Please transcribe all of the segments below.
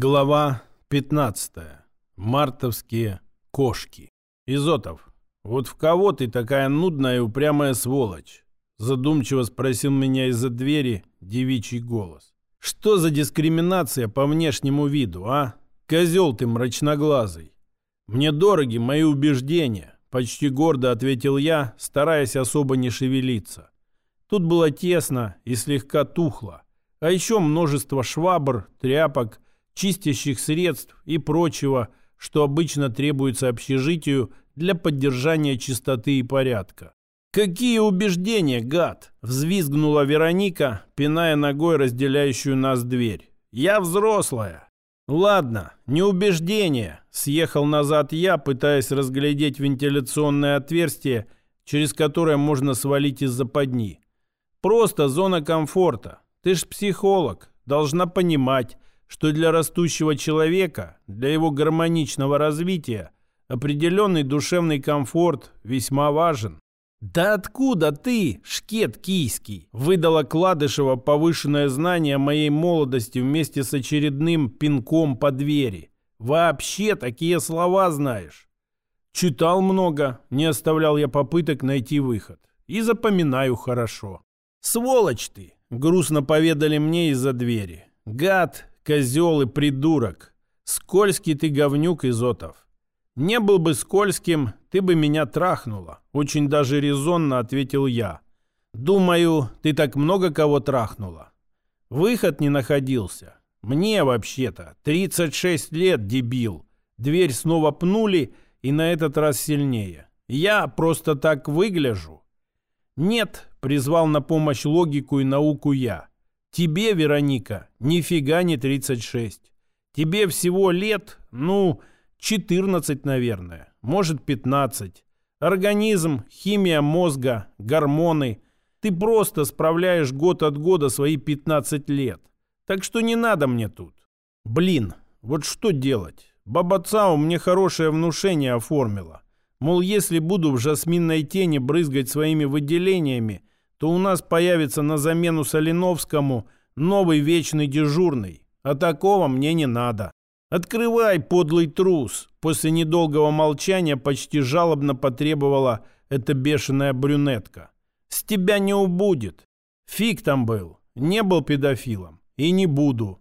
Глава 15. Мартовские кошки. Изотов, вот в кого ты такая нудная и упрямая сволочь? Задумчиво спросил меня из-за двери девичий голос. Что за дискриминация по внешнему виду, а? Козел ты мрачноглазый. Мне дороги мои убеждения, почти гордо ответил я, стараясь особо не шевелиться. Тут было тесно и слегка тухло. А еще множество швабр, тряпок, чистящих средств и прочего, что обычно требуется общежитию для поддержания чистоты и порядка. «Какие убеждения, гад!» – взвизгнула Вероника, пиная ногой разделяющую нас дверь. «Я взрослая!» «Ладно, не убеждения!» – съехал назад я, пытаясь разглядеть вентиляционное отверстие, через которое можно свалить из западни. «Просто зона комфорта. Ты ж психолог, должна понимать, что для растущего человека, для его гармоничного развития, определенный душевный комфорт весьма важен. «Да откуда ты, шкет кийский?» выдала Кладышева повышенное знание моей молодости вместе с очередным пинком по двери. «Вообще такие слова знаешь?» Читал много, не оставлял я попыток найти выход. И запоминаю хорошо. «Сволочь ты!» — грустно поведали мне из-за двери. «Гад, козел и придурок. Скользкий ты говнюк, Изотов. Не был бы скользким, ты бы меня трахнула. Очень даже резонно ответил я. Думаю, ты так много кого трахнула. Выход не находился. Мне вообще-то 36 лет, дебил. Дверь снова пнули, и на этот раз сильнее. Я просто так выгляжу. Нет, призвал на помощь логику и науку я. Тебе, Вероника, нифига не 36. Тебе всего лет, ну, 14, наверное, может 15. Организм, химия мозга, гормоны. Ты просто справляешь год от года свои 15 лет. Так что не надо мне тут. Блин, вот что делать? Баба Цао мне хорошее внушение оформила. Мол, если буду в жасминной тени брызгать своими выделениями, то у нас появится на замену Соленовскому новый вечный дежурный. А такого мне не надо. «Открывай, подлый трус!» После недолгого молчания почти жалобно потребовала эта бешеная брюнетка. «С тебя не убудет!» Фиг там был. Не был педофилом. И не буду.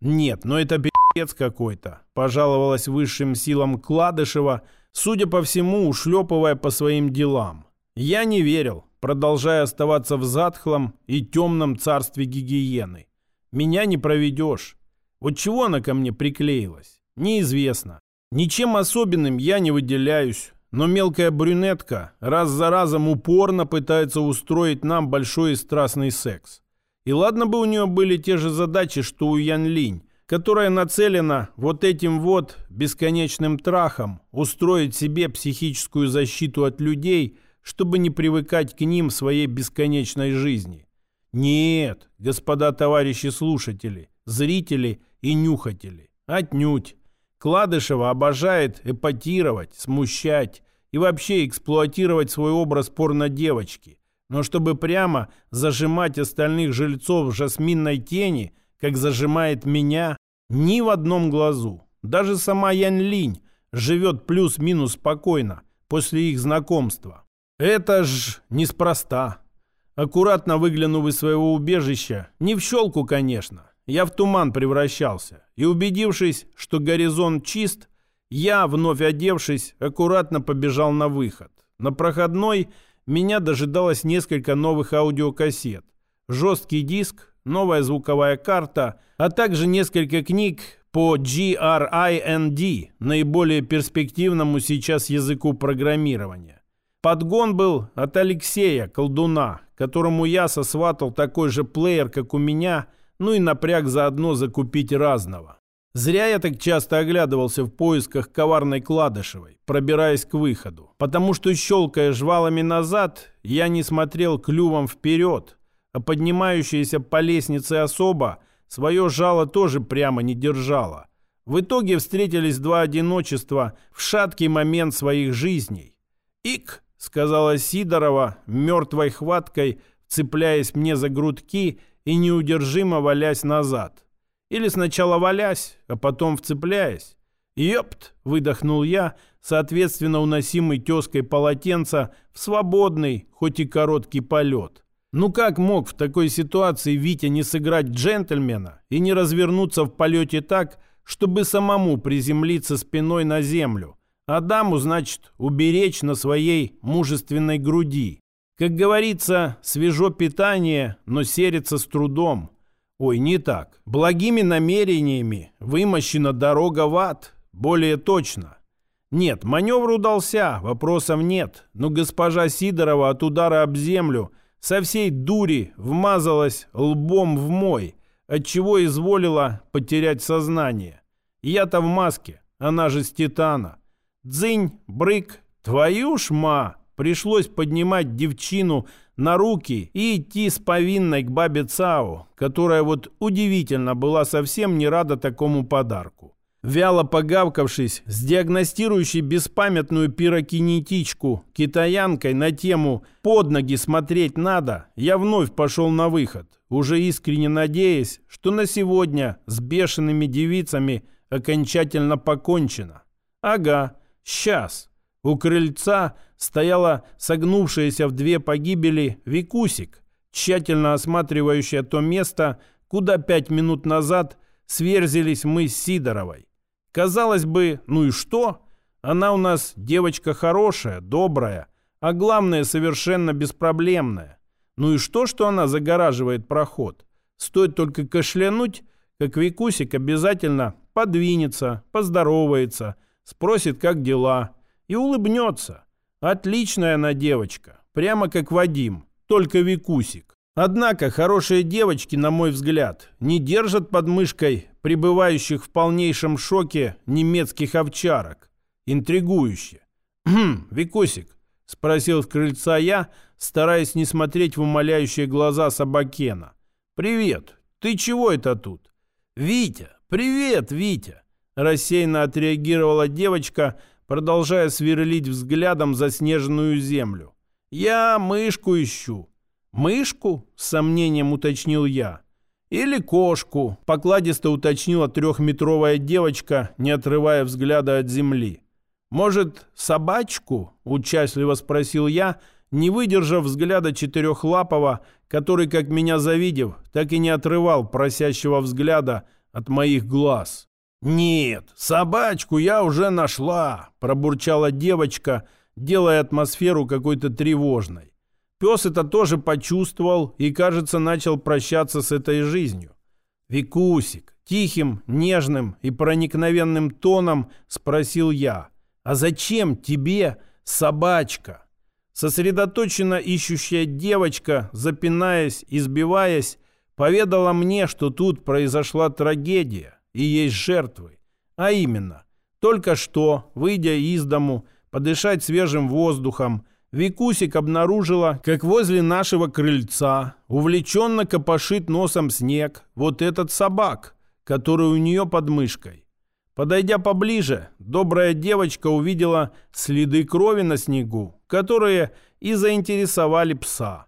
Нет, но это пи***ц какой-то. Пожаловалась высшим силам Кладышева, судя по всему, ушлепывая по своим делам. Я не верил продолжая оставаться в затхлом и темном царстве гигиены. Меня не проведешь. Вот чего она ко мне приклеилась? Неизвестно. Ничем особенным я не выделяюсь, но мелкая брюнетка раз за разом упорно пытается устроить нам большой и страстный секс. И ладно бы у нее были те же задачи, что у Ян Линь, которая нацелена вот этим вот бесконечным трахом устроить себе психическую защиту от людей – чтобы не привыкать к ним в своей бесконечной жизни. Нет, господа товарищи слушатели, зрители и нюхатели, отнюдь. Кладышева обожает эпатировать, смущать и вообще эксплуатировать свой образ порно-девочки. Но чтобы прямо зажимать остальных жильцов в жасминной тени, как зажимает меня, ни в одном глазу. Даже сама Янь Линь живет плюс-минус спокойно после их знакомства. Это ж неспроста. Аккуратно выглянув из своего убежища, не в щелку, конечно, я в туман превращался. И убедившись, что горизонт чист, я, вновь одевшись, аккуратно побежал на выход. На проходной меня дожидалось несколько новых аудиокассет, жесткий диск, новая звуковая карта, а также несколько книг по GRIND, наиболее перспективному сейчас языку программирования. Подгон был от Алексея, колдуна, которому я сосватал такой же плеер, как у меня, ну и напряг заодно закупить разного. Зря я так часто оглядывался в поисках коварной Кладышевой, пробираясь к выходу, потому что, щелкая жвалами назад, я не смотрел клювом вперед, а поднимающаяся по лестнице особа свое жало тоже прямо не держала. В итоге встретились два одиночества в шаткий момент своих жизней. Ик! — сказала Сидорова, мертвой хваткой, цепляясь мне за грудки и неудержимо валясь назад. Или сначала валясь, а потом вцепляясь? «Ёпт!» — выдохнул я, соответственно уносимый тезкой полотенца в свободный, хоть и короткий полет. Ну как мог в такой ситуации Витя не сыграть джентльмена и не развернуться в полете так, чтобы самому приземлиться спиной на землю, а даму, значит, уберечь на своей мужественной груди? Как говорится, свежо питание, но серится с трудом. Ой, не так. Благими намерениями вымощена дорога в ад, более точно. Нет, маневр удался, вопросов нет. Но госпожа Сидорова от удара об землю со всей дури вмазалась лбом в мой, отчего изволила потерять сознание. Я-то в маске, она же с титана. Дзынь, брык, твою ж ма! Пришлось поднимать девчину на руки и идти с повинной к бабе Цау, которая вот удивительно была совсем не рада такому подарку. Вяло погавкавшись с диагностирующей беспамятную пирокинетичку китаянкой на тему «под ноги смотреть надо», я вновь пошел на выход, уже искренне надеясь, что на сегодня с бешеными девицами окончательно покончено. Ага, сейчас. У крыльца стояла согнувшаяся в две погибели Викусик, тщательно осматривающая то место, куда пять минут назад сверзились мы с Сидоровой. Казалось бы, ну и что? Она у нас девочка хорошая, добрая, а главное, совершенно беспроблемная. Ну и что, что она загораживает проход? Стоит только кашлянуть, как Викусик обязательно подвинется, поздоровается, спросит, как дела, и улыбнется. Отличная она девочка, прямо как Вадим, только Викусик. Однако хорошие девочки, на мой взгляд, не держат под мышкой пребывающих в полнейшем шоке немецких овчарок. Интригующе. «Хм, Викусик», — спросил с крыльца я, стараясь не смотреть в умоляющие глаза Собакена. «Привет, ты чего это тут?» «Витя, привет, Витя!» Рассеянно отреагировала девочка, продолжая сверлить взглядом заснеженную землю. «Я мышку ищу». «Мышку?» — с сомнением уточнил я. «Или кошку», — покладисто уточнила трехметровая девочка, не отрывая взгляда от земли. «Может, собачку?» — участливо спросил я, не выдержав взгляда четырехлапого, который, как меня завидев, так и не отрывал просящего взгляда от моих глаз. «Нет, собачку я уже нашла», — пробурчала девочка, делая атмосферу какой-то тревожной. Пес это тоже почувствовал и, кажется, начал прощаться с этой жизнью. «Викусик», тихим, нежным и проникновенным тоном спросил я, «А зачем тебе собачка?» Сосредоточенно ищущая девочка, запинаясь и сбиваясь, поведала мне, что тут произошла трагедия и есть жертвы. А именно, только что, выйдя из дому, подышать свежим воздухом, Викусик обнаружила, как возле нашего крыльца увлеченно копошит носом снег вот этот собак, который у нее под мышкой. Подойдя поближе, добрая девочка увидела следы крови на снегу, которые и заинтересовали пса.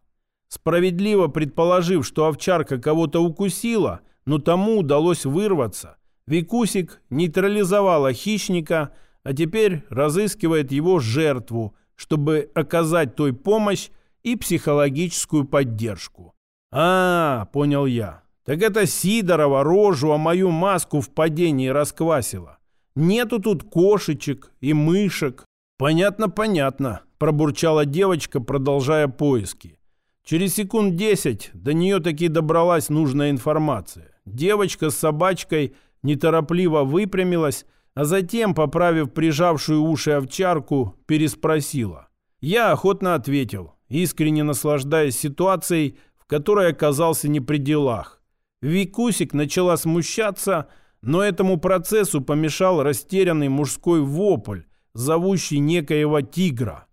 Справедливо предположив, что овчарка кого-то укусила, но тому удалось вырваться, Викусик нейтрализовала хищника, а теперь разыскивает его жертву – чтобы оказать той помощь и психологическую поддержку. «А, — понял я, — так это Сидорова рожу, а мою маску в падении расквасила. Нету тут кошечек и мышек». «Понятно, понятно», — пробурчала девочка, продолжая поиски. Через секунд десять до нее таки добралась нужная информация. Девочка с собачкой неторопливо выпрямилась, а затем, поправив прижавшую уши овчарку, переспросила. Я охотно ответил, искренне наслаждаясь ситуацией, в которой оказался не при делах. Викусик начала смущаться, но этому процессу помешал растерянный мужской вопль, зовущий некоего тигра.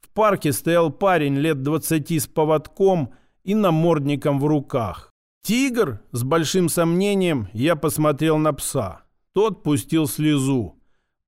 В парке стоял парень лет двадцати с поводком и намордником в руках. «Тигр?» С большим сомнением я посмотрел на пса. Тот пустил слезу.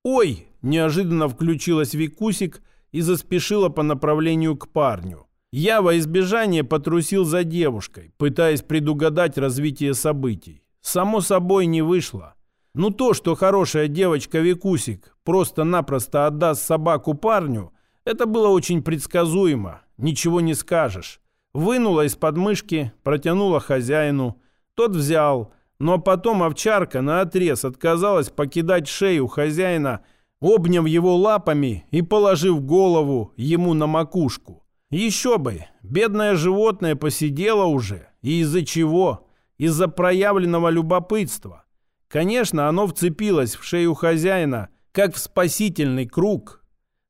«Ой!» – неожиданно включилась Викусик и заспешила по направлению к парню. Я во избежание потрусил за девушкой, пытаясь предугадать развитие событий. Само собой не вышло. Ну то, что хорошая девочка Викусик просто-напросто отдаст собаку парню, это было очень предсказуемо, ничего не скажешь. Вынула из подмышки, протянула хозяину. Тот взял, но потом овчарка наотрез отказалась покидать шею хозяина, обняв его лапами и положив голову ему на макушку. Еще бы, бедное животное посидело уже. И из-за чего? Из-за проявленного любопытства. Конечно, оно вцепилось в шею хозяина, как в спасительный круг.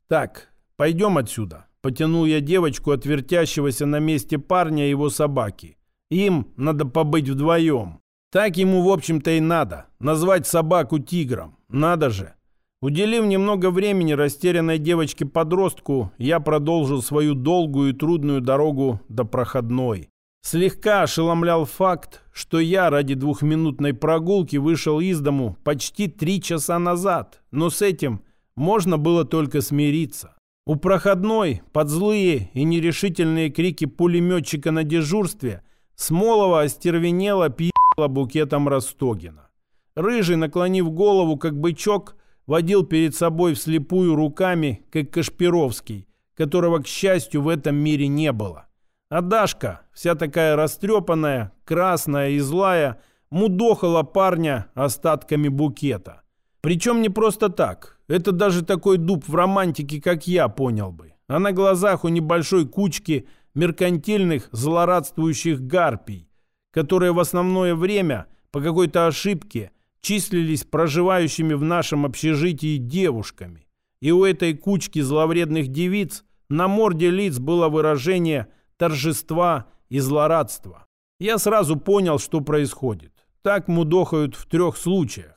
Так, пойдем отсюда. Потянул я девочку от вертящегося на месте парня и его собаки. Им надо побыть вдвоем. Так ему, в общем-то, и надо. Назвать собаку тигром. Надо же. Уделив немного времени растерянной девочке-подростку, я продолжил свою долгую и трудную дорогу до проходной. Слегка ошеломлял факт, что я ради двухминутной прогулки вышел из дому почти три часа назад, но с этим можно было только смириться. У проходной, под злые и нерешительные крики пулеметчика на дежурстве, Смолова остервенела пи***la букетом Ростогина. Рыжий, наклонив голову, как бычок, водил перед собой вслепую руками, как Кашпировский, которого, к счастью, в этом мире не было. А Дашка, вся такая растрепанная, красная и злая, мудохала парня остатками букета. Причем не просто так. Это даже такой дуб в романтике, как я, понял бы. А на глазах у небольшой кучки меркантильных злорадствующих гарпий, которые в основное время по какой-то ошибке числились проживающими в нашем общежитии девушками. И у этой кучки зловредных девиц на морде лиц было выражение – торжества и злорадства. Я сразу понял, что происходит. Так мудохают в трех случаях.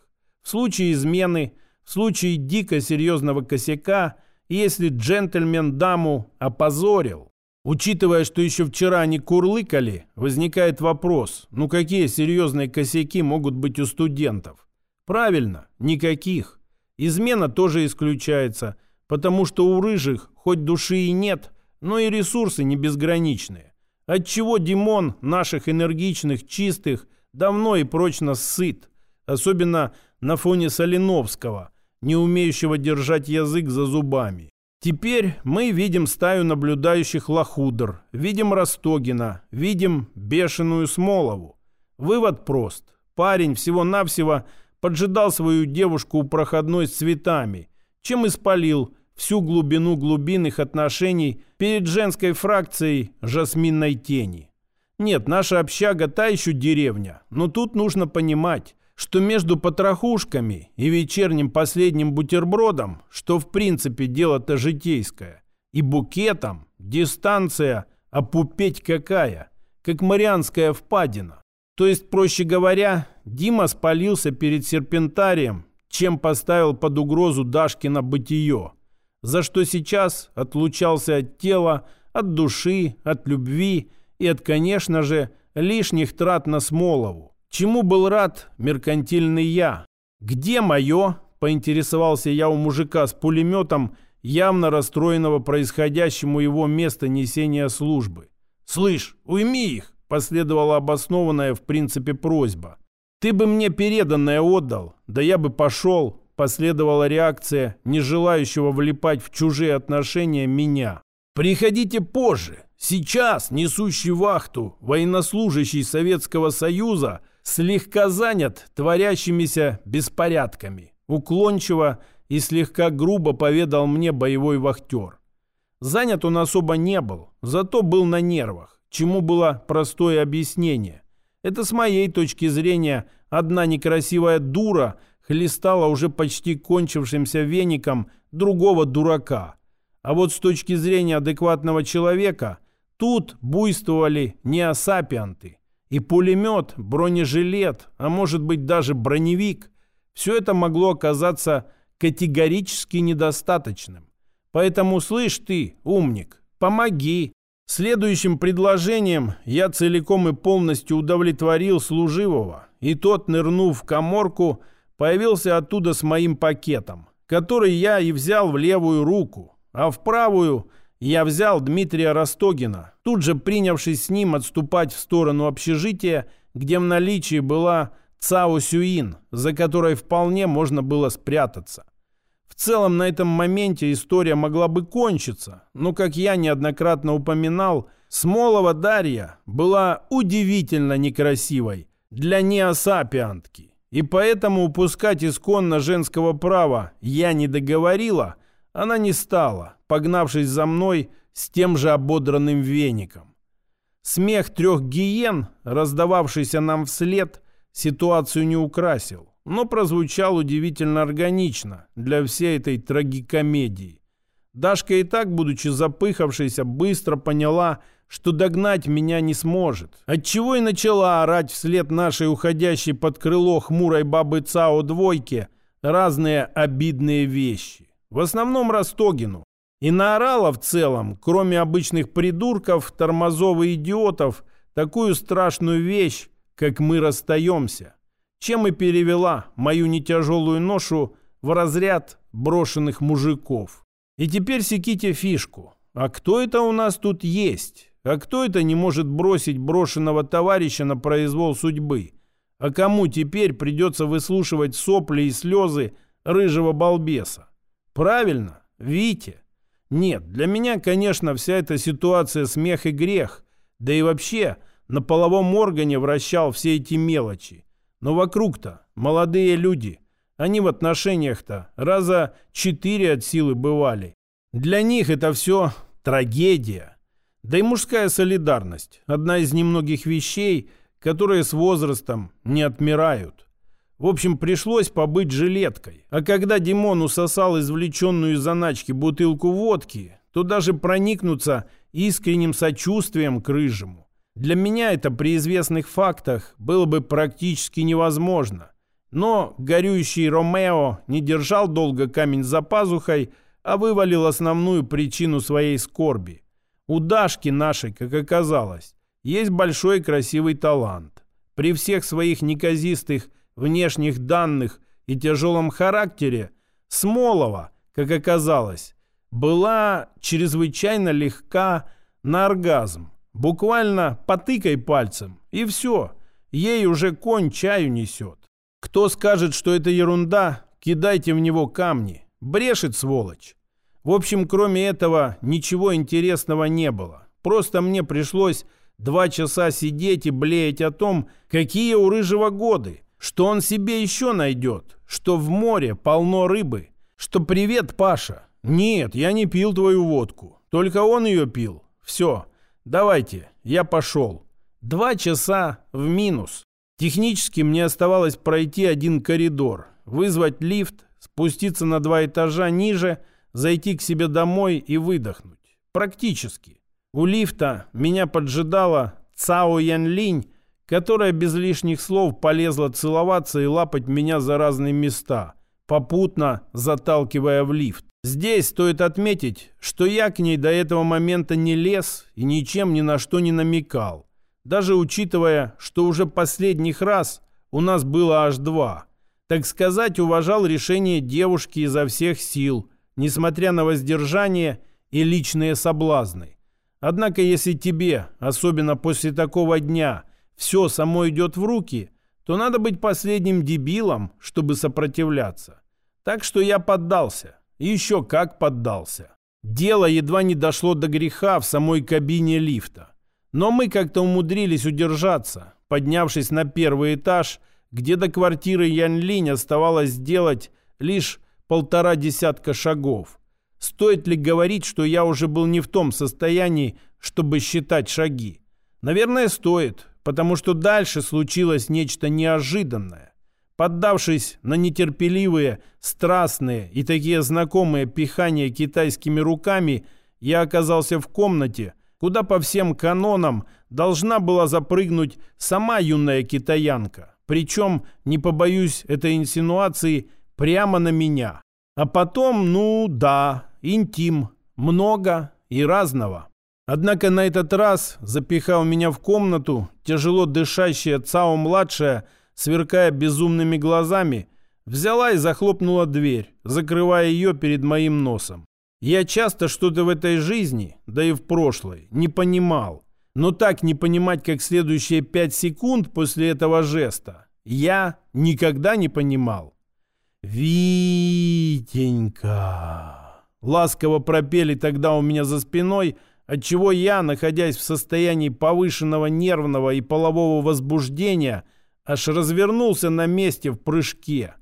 В случае измены, в случае дико серьезного косяка, если джентльмен даму опозорил. Учитывая, что еще вчера они курлыкали, возникает вопрос, ну какие серьезные косяки могут быть у студентов? Правильно, никаких. Измена тоже исключается, потому что у рыжих хоть души и нет, но и ресурсы не безграничные. Отчего Димон наших энергичных, чистых, давно и прочно сыт, особенно на фоне Соленовского, не умеющего держать язык за зубами. Теперь мы видим стаю наблюдающих лохудр, видим Ростогина, видим бешеную Смолову. Вывод прост. Парень всего-навсего поджидал свою девушку у проходной с цветами, чем испалил всю глубину глубинных отношений перед женской фракцией «Жасминной тени». Нет, наша общага та еще деревня, но тут нужно понимать, что между потрохушками и вечерним последним бутербродом, что в принципе дело-то житейское, и букетом, дистанция, а пупеть какая, как Марианская впадина. То есть, проще говоря, Дима спалился перед серпентарием, чем поставил под угрозу Дашкина бытие за что сейчас отлучался от тела, от души, от любви и от, конечно же, лишних трат на Смолову. Чему был рад меркантильный я? «Где мое?» – поинтересовался я у мужика с пулеметом, явно расстроенного происходящему его место несения службы. «Слышь, уйми их!» – последовала обоснованная в принципе просьба. «Ты бы мне переданное отдал, да я бы пошел, последовала реакция не желающего влипать в чужие отношения меня. «Приходите позже. Сейчас несущий вахту военнослужащий Советского Союза слегка занят творящимися беспорядками». Уклончиво и слегка грубо поведал мне боевой вахтер. Занят он особо не был, зато был на нервах, чему было простое объяснение. Это с моей точки зрения одна некрасивая дура – хлестала уже почти кончившимся веником другого дурака. А вот с точки зрения адекватного человека, тут буйствовали неосапианты. И пулемет, бронежилет, а может быть даже броневик, все это могло оказаться категорически недостаточным. Поэтому, слышь ты, умник, помоги. Следующим предложением я целиком и полностью удовлетворил служивого, и тот, нырнув в коморку, появился оттуда с моим пакетом, который я и взял в левую руку, а в правую я взял Дмитрия Ростогина, тут же принявшись с ним отступать в сторону общежития, где в наличии была Цао Сюин, за которой вполне можно было спрятаться. В целом на этом моменте история могла бы кончиться, но, как я неоднократно упоминал, Смолова Дарья была удивительно некрасивой для неосапиантки. И поэтому упускать исконно женского права я не договорила, она не стала, погнавшись за мной с тем же ободранным веником. Смех трех гиен, раздававшийся нам вслед, ситуацию не украсил, но прозвучал удивительно органично для всей этой трагикомедии. Дашка и так, будучи запыхавшейся, быстро поняла, что догнать меня не сможет. Отчего и начала орать вслед нашей уходящей под крыло хмурой бабы Цао двойке разные обидные вещи. В основном Ростогину. И наорала в целом, кроме обычных придурков, тормозов и идиотов, такую страшную вещь, как мы расстаемся. Чем и перевела мою нетяжелую ношу в разряд брошенных мужиков. И теперь секите фишку. А кто это у нас тут есть? А кто это не может бросить брошенного товарища на произвол судьбы? А кому теперь придется выслушивать сопли и слезы рыжего балбеса? Правильно, Витя. Нет, для меня, конечно, вся эта ситуация смех и грех. Да и вообще, на половом органе вращал все эти мелочи. Но вокруг-то молодые люди. Они в отношениях-то раза четыре от силы бывали. Для них это все трагедия. Да и мужская солидарность – одна из немногих вещей, которые с возрастом не отмирают. В общем, пришлось побыть жилеткой. А когда Димон усосал извлеченную из заначки бутылку водки, то даже проникнуться искренним сочувствием к рыжему. Для меня это при известных фактах было бы практически невозможно. Но горюющий Ромео не держал долго камень за пазухой, а вывалил основную причину своей скорби – у Дашки нашей, как оказалось, есть большой красивый талант. При всех своих неказистых внешних данных и тяжелом характере Смолова, как оказалось, была чрезвычайно легка на оргазм. Буквально потыкай пальцем, и все. Ей уже конь чаю несет. Кто скажет, что это ерунда, кидайте в него камни. Брешет, сволочь. В общем, кроме этого, ничего интересного не было. Просто мне пришлось два часа сидеть и блеять о том, какие у Рыжего годы, что он себе еще найдет, что в море полно рыбы, что «Привет, Паша». Нет, я не пил твою водку, только он ее пил. Все, давайте, я пошел. Два часа в минус. Технически мне оставалось пройти один коридор, вызвать лифт, спуститься на два этажа ниже – зайти к себе домой и выдохнуть. Практически. У лифта меня поджидала Цао Ян Линь, которая без лишних слов полезла целоваться и лапать меня за разные места, попутно заталкивая в лифт. Здесь стоит отметить, что я к ней до этого момента не лез и ничем ни на что не намекал, даже учитывая, что уже последних раз у нас было аж два. Так сказать, уважал решение девушки изо всех сил – несмотря на воздержание и личные соблазны. Однако, если тебе, особенно после такого дня, все само идет в руки, то надо быть последним дебилом, чтобы сопротивляться. Так что я поддался. Еще как поддался. Дело едва не дошло до греха в самой кабине лифта. Но мы как-то умудрились удержаться, поднявшись на первый этаж, где до квартиры Ян Линь оставалось сделать лишь полтора десятка шагов. Стоит ли говорить, что я уже был не в том состоянии, чтобы считать шаги? Наверное, стоит, потому что дальше случилось нечто неожиданное. Поддавшись на нетерпеливые, страстные и такие знакомые пихания китайскими руками, я оказался в комнате, куда по всем канонам должна была запрыгнуть сама юная китаянка. Причем, не побоюсь этой инсинуации, прямо на меня. А потом, ну да, интим, много и разного. Однако на этот раз, запихал меня в комнату, тяжело дышащая Цао-младшая, сверкая безумными глазами, взяла и захлопнула дверь, закрывая ее перед моим носом. Я часто что-то в этой жизни, да и в прошлой, не понимал. Но так не понимать, как следующие пять секунд после этого жеста, я никогда не понимал. «Витенька!» Ласково пропели тогда у меня за спиной, отчего я, находясь в состоянии повышенного нервного и полового возбуждения, аж развернулся на месте в прыжке.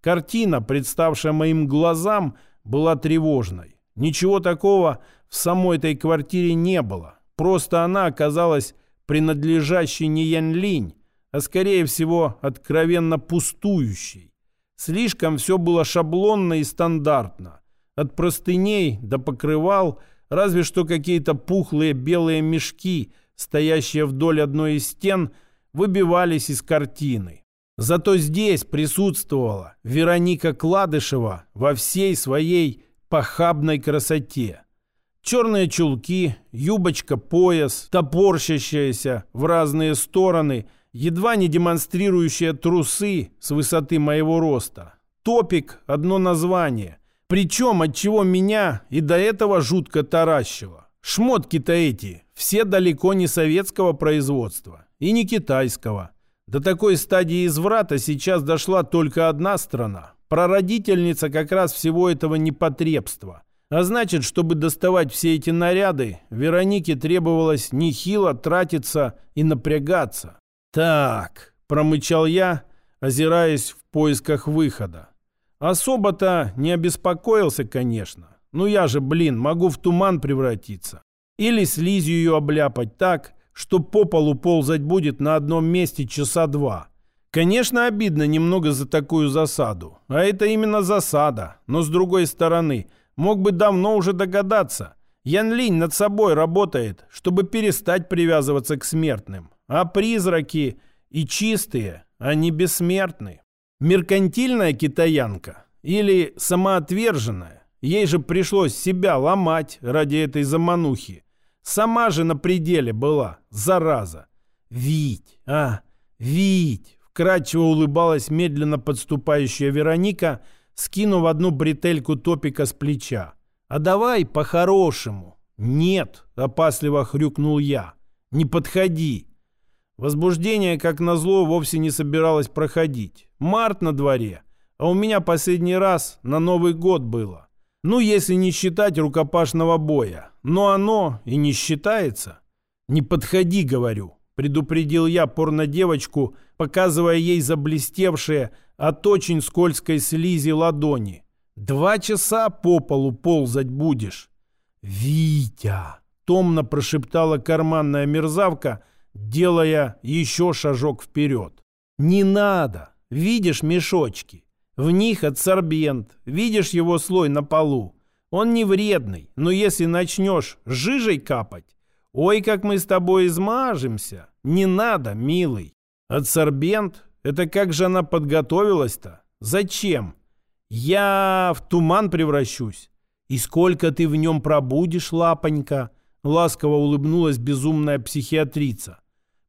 Картина, представшая моим глазам, была тревожной. Ничего такого в самой этой квартире не было. Просто она оказалась принадлежащей не Янь-Линь, а скорее всего откровенно пустующей. Слишком все было шаблонно и стандартно. От простыней до покрывал, разве что какие-то пухлые белые мешки, стоящие вдоль одной из стен, выбивались из картины. Зато здесь присутствовала Вероника Кладышева во всей своей похабной красоте. Черные чулки, юбочка-пояс, топорщащаяся в разные стороны, едва не демонстрирующая трусы с высоты моего роста. Топик – одно название. Причем от чего меня и до этого жутко таращило. Шмотки-то эти все далеко не советского производства и не китайского. До такой стадии изврата сейчас дошла только одна страна. Прародительница как раз всего этого непотребства – а значит, чтобы доставать все эти наряды, Веронике требовалось нехило тратиться и напрягаться. «Так», — промычал я, озираясь в поисках выхода. Особо-то не обеспокоился, конечно. Ну я же, блин, могу в туман превратиться. Или слизью ее обляпать так, что по полу ползать будет на одном месте часа два. Конечно, обидно немного за такую засаду. А это именно засада. Но с другой стороны — Мог бы давно уже догадаться. Ян Линь над собой работает, чтобы перестать привязываться к смертным. А призраки и чистые, они бессмертны. Меркантильная китаянка или самоотверженная, ей же пришлось себя ломать ради этой заманухи. Сама же на пределе была, зараза. Вить, а, Вить, вкрадчиво улыбалась медленно подступающая Вероника – скинув одну бретельку топика с плеча. «А давай по-хорошему». «Нет», — опасливо хрюкнул я. «Не подходи». Возбуждение, как назло, вовсе не собиралось проходить. Март на дворе, а у меня последний раз на Новый год было. Ну, если не считать рукопашного боя. Но оно и не считается. «Не подходи», — говорю, — предупредил я порнодевочку, показывая ей заблестевшие, от очень скользкой слизи ладони. Два часа по полу ползать будешь. «Витя!» — томно прошептала карманная мерзавка, делая еще шажок вперед. «Не надо! Видишь мешочки? В них адсорбент. Видишь его слой на полу? Он не вредный, но если начнешь жижей капать, ой, как мы с тобой измажемся! Не надо, милый! Адсорбент это как же она подготовилась-то? Зачем? Я в туман превращусь. И сколько ты в нем пробудешь, лапонька? Ласково улыбнулась безумная психиатрица.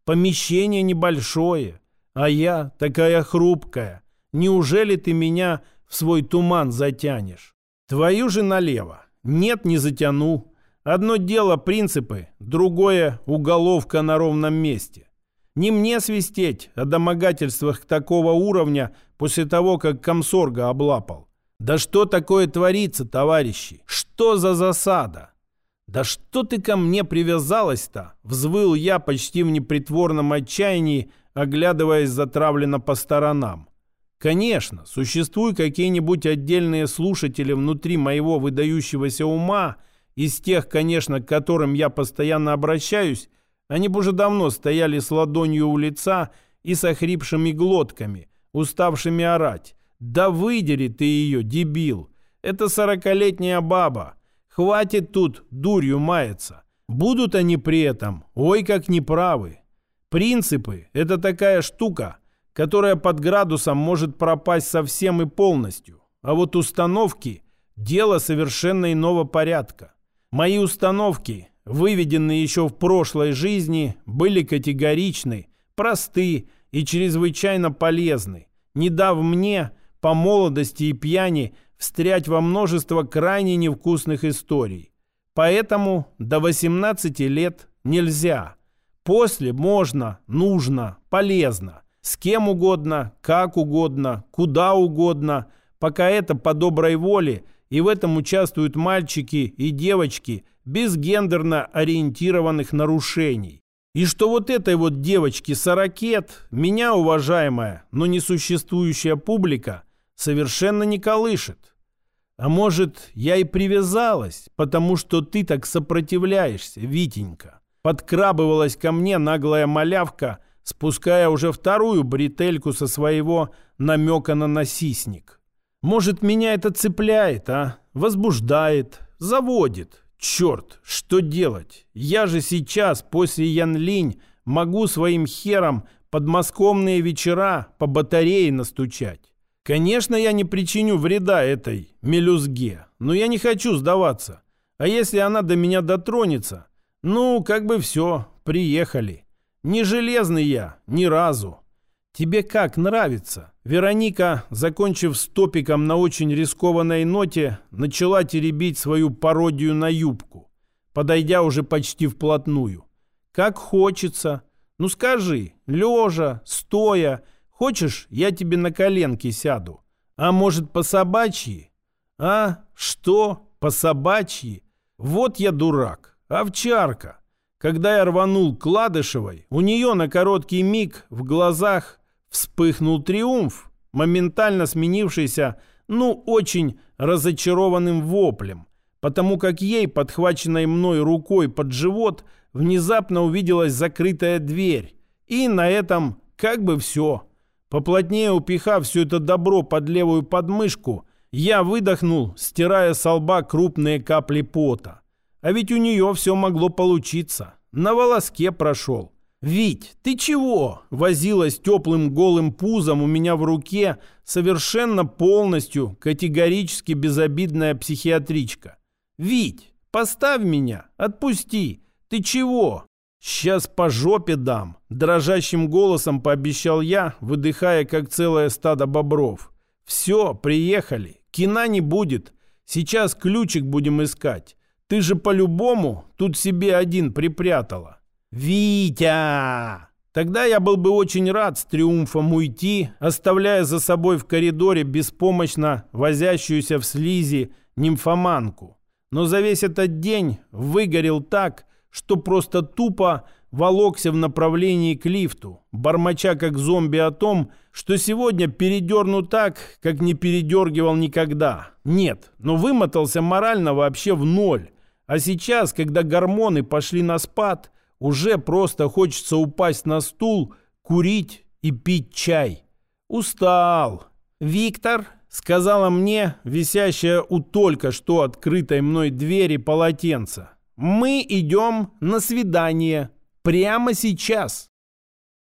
Помещение небольшое, а я такая хрупкая. Неужели ты меня в свой туман затянешь? Твою же налево. Нет, не затяну. Одно дело принципы, другое уголовка на ровном месте. Не мне свистеть о домогательствах такого уровня после того, как комсорга облапал. Да что такое творится, товарищи? Что за засада? Да что ты ко мне привязалась-то? Взвыл я почти в непритворном отчаянии, оглядываясь затравленно по сторонам. Конечно, существуют какие-нибудь отдельные слушатели внутри моего выдающегося ума, из тех, конечно, к которым я постоянно обращаюсь, они бы уже давно стояли с ладонью у лица и с охрипшими глотками, уставшими орать. «Да выдери ты ее, дебил! Это сорокалетняя баба! Хватит тут дурью маяться! Будут они при этом, ой, как неправы! Принципы – это такая штука, которая под градусом может пропасть совсем и полностью. А вот установки – дело совершенно иного порядка. Мои установки выведенные еще в прошлой жизни, были категоричны, просты и чрезвычайно полезны, не дав мне по молодости и пьяни встрять во множество крайне невкусных историй. Поэтому до 18 лет нельзя. После можно, нужно, полезно. С кем угодно, как угодно, куда угодно, пока это по доброй воле, и в этом участвуют мальчики и девочки без гендерно ориентированных нарушений. И что вот этой вот девочке сорокет, меня, уважаемая, но несуществующая публика, совершенно не колышет. А может, я и привязалась, потому что ты так сопротивляешься, Витенька. Подкрабывалась ко мне наглая малявка, спуская уже вторую бретельку со своего намека на насисник. Может, меня это цепляет, а? Возбуждает, заводит. Черт, что делать? Я же сейчас, после Янлинь, могу своим хером подмосковные вечера по батарее настучать. Конечно, я не причиню вреда этой мелюзге, но я не хочу сдаваться. А если она до меня дотронется, ну, как бы все, приехали. Не железный я, ни разу. Тебе как нравится? Вероника, закончив стопиком на очень рискованной ноте, начала теребить свою пародию на юбку, подойдя уже почти вплотную. Как хочется. Ну скажи, лежа, стоя, хочешь, я тебе на коленки сяду? А может, по собачьи? А? Что? По собачьи? Вот я дурак. Овчарка. Когда я рванул к Ладышевой, у нее на короткий миг в глазах вспыхнул триумф, моментально сменившийся, ну, очень разочарованным воплем, потому как ей, подхваченной мной рукой под живот, внезапно увиделась закрытая дверь. И на этом как бы все. Поплотнее упихав все это добро под левую подмышку, я выдохнул, стирая со лба крупные капли пота. А ведь у нее все могло получиться. На волоске прошел. «Вить, ты чего?» Возилась теплым голым пузом у меня в руке совершенно полностью категорически безобидная психиатричка. «Вить, поставь меня, отпусти. Ты чего?» «Сейчас по жопе дам», – дрожащим голосом пообещал я, выдыхая, как целое стадо бобров. «Все, приехали. Кина не будет. Сейчас ключик будем искать. Ты же по-любому тут себе один припрятала. Витя! Тогда я был бы очень рад с триумфом уйти, оставляя за собой в коридоре беспомощно возящуюся в слизи нимфоманку. Но за весь этот день выгорел так, что просто тупо волокся в направлении к лифту, бормоча как зомби о том, что сегодня передерну так, как не передергивал никогда. Нет, но вымотался морально вообще в ноль. А сейчас, когда гормоны пошли на спад, уже просто хочется упасть на стул, курить и пить чай. Устал. Виктор, сказала мне висящая у только что открытой мной двери полотенца. Мы идем на свидание. Прямо сейчас.